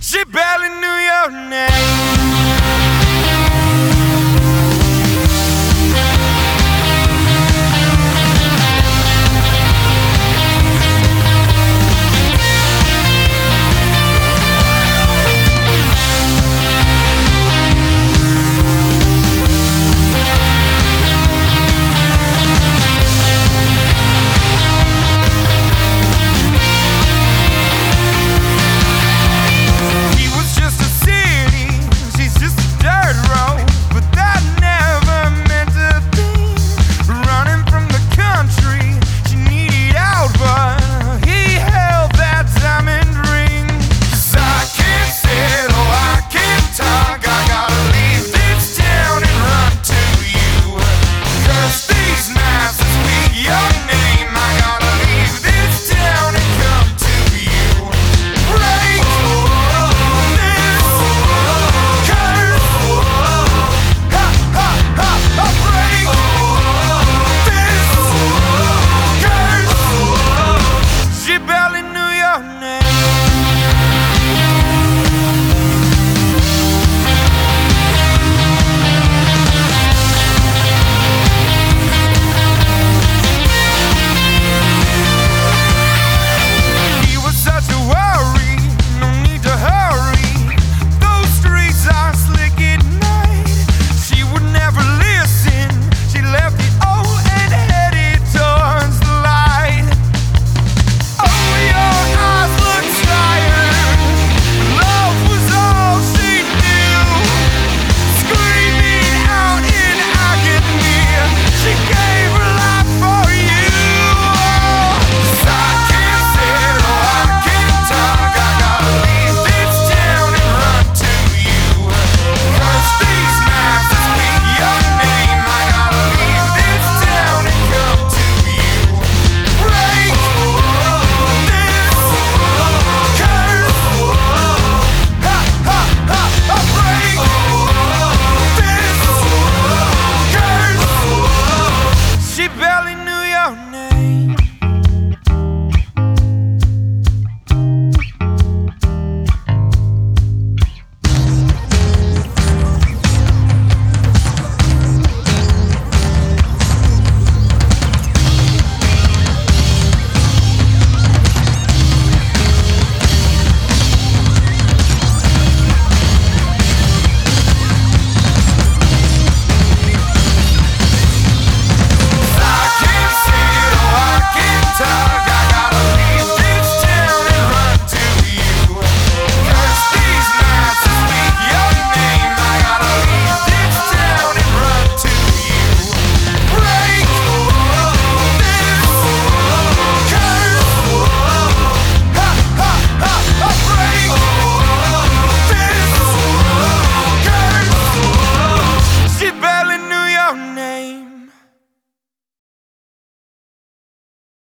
She barely knew your name.